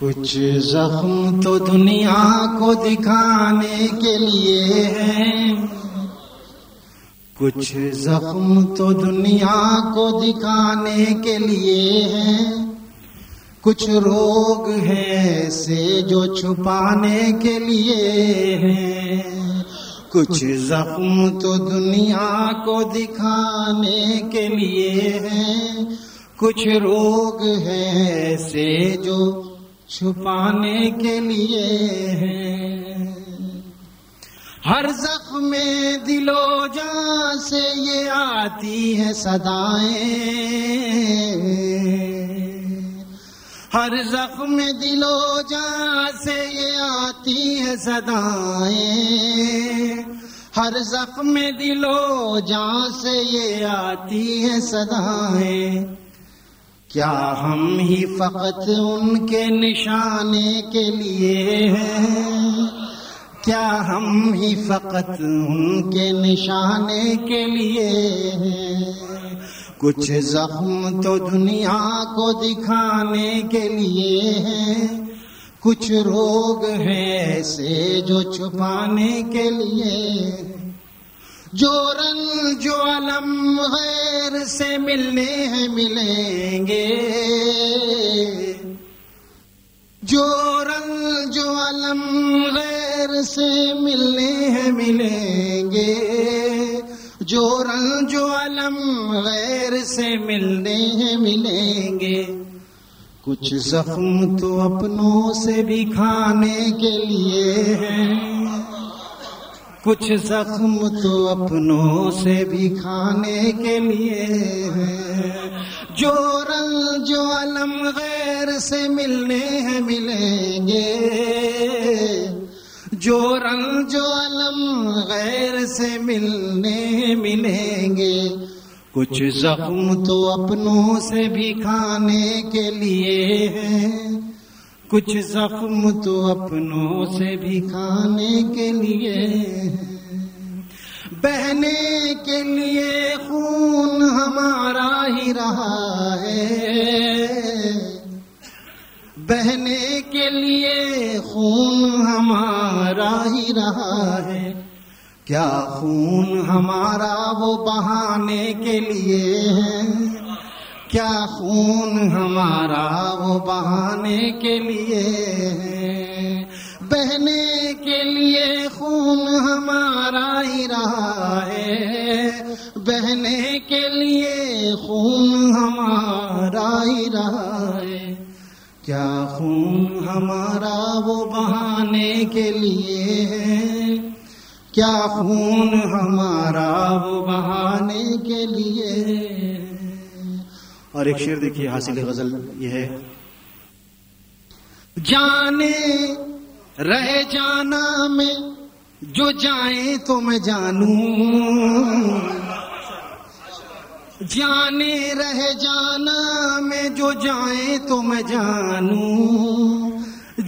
کچھ زخم تو دنیا کو دکھانے کے لیے ہیں۔ کچھ زخم تو دنیا کو دکھانے کے لیے ہیں۔ کچھ روگ ہیں سے جو چھپانے کے لیے ہیں۔ کچھ زخم تو دنیا کو دکھانے کے لیے ہیں۔ کچھ روگ ہیں ایسے جو چھپانے کے لیے ہیں۔ ہر زخم میں دلو جا سے یہ آتی ہے صدائیں۔ ہر زخم میں دلو جا سے یہ آتی ہے صدائیں۔ ہر زخم میں دلو جا سے یہ آتی ہے صدائیں۔ کیا ہم ہی فقط ان کے نشانے کے لیے ہیں؟ کیا ہم ہی فقط ان کے نشانے کے لیے ہیں؟ کچھ زخم تو دنیا کو دکھانے کے لیے ہیں۔ کچھ روگ ہیں ایسے جو چھپانے کے لیے جو رنگ جو علم غیر سے ملنے ہیں، ملیں گے۔ جو رنگ جو علم غیر سے ملنے ہیں، ملیں گے۔ جو رنگ جو علم غیر سے ملنے ہیں، ملیں گے۔ کچھ زخم تو اپنوں سے بھی کھانے کے لیے ہیں۔ کچھ زخم تو اپنوں سے بھی کھانے کے لیے جو رنگ، جو علم غیر سے ملنے ہیں، ملیں گے۔ جو رنگ، جو علم غیر سے ملنے ملیں گے۔ کچھ زخم تو اپنوں سے بھی کھانے کے لیے ہیں۔ کچھ زخم تو اپنوں سے بھی کھانے کے لیے، بہنے کے لیے خون ہمارا ہی رہا ہے۔ بہنے کے لیے خون ہمارا ہی رہا ہے۔ کیا خون ہمارا وہ بہانے کے لیے ہے؟ کیا خون ہمارا وہ بہانے کے لیے بہنے کے لیے خون ہمارا ہی رہا ہے۔ بہنے کے لیے خون ہمارا ہی رہا ہے۔ کیا خون ہمارا وہ بہانے کے لیے ہے؟ کیا خون ہمارا وہ بہانے کے لیے اور ایک شعر دیکھیے، حاصل غزل یہ ہے۔ جانے، رہ جانا میں جو جائیں تو میں جانوں۔ جانے، رہ جانا میں جو جائیں تو میں جانوں۔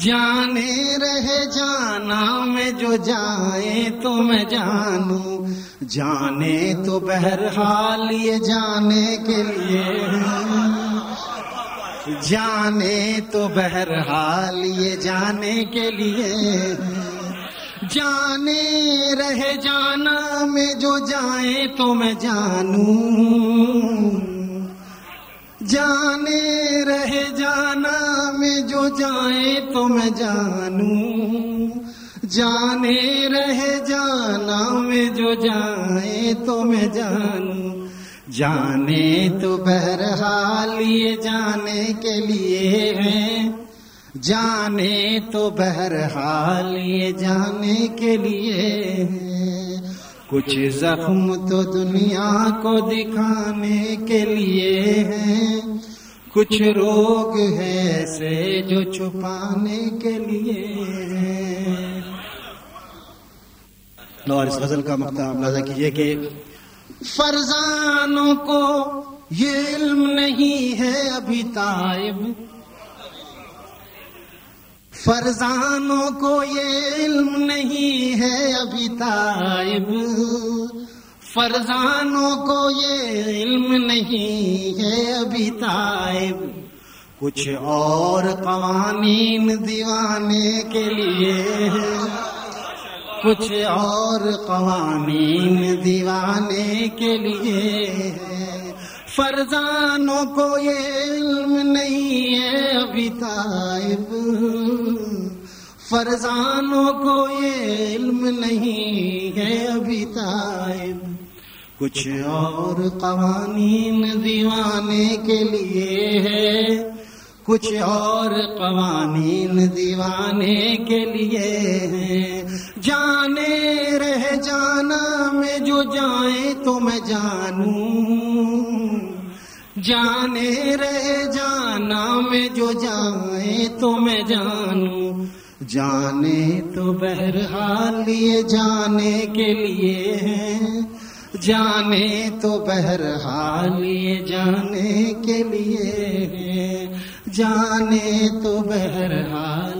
جانے رہ جانا، میں جو جائیں تو میں جانوں۔ جانے تو بہرحال یہ جانے کے لیے جانے تو بہرحال یہ جانے کے لیے جانے رہ جانا، میں جو جائیں تو میں جانوں۔ جانے رہ جانا میں جو جائیں تو میں جانوں۔ جانے رہ جانا میں جو جائیں تو میں جانوں۔ جانے تو بہرحال یہ جانے کے لیے ہیں۔ جانے تو بہرحال یہ جانے کے لیے ہیں۔ کچھ زخم تو دنیا کو دکھانے کے لیے ہیں۔ کچھ روگ ہے ایسے جو چھپانے کے لیے اور اس غزل کا مقدار اندازہ کیجیے کہ فرزانوں کو یہ علم نہیں ہے ابھی تائب فرزانوں کو یہ علم نہیں ہے ابھی تائب۔ فرزانوں کو یہ علم نہیں ہے ابھی تائب۔ کچھ اور قوانین دیوانے کے لیے۔ کچھ اور قوانین دیوانے کے لیے۔ فرزانوں کو یہ علم نہیں ہے ابھی تائب۔ فرزانوں کو یہ علم نہیں ہے ابھی تائب۔ کچھ اور قوانین دیوانے کے لیے ہے۔ کچھ اور قوانین دیوانے کے لیے ہیں جانے رہ جانا میں جو جائیں تو میں جانوں۔ جانے رہ جانا، میں جو جائیں تو میں جانوں۔ جانے تو بہرحال لیے جانے کے لیے ہیں۔ جانے تو بہرحال یہ جانے کے لیے جانے تو بہرحال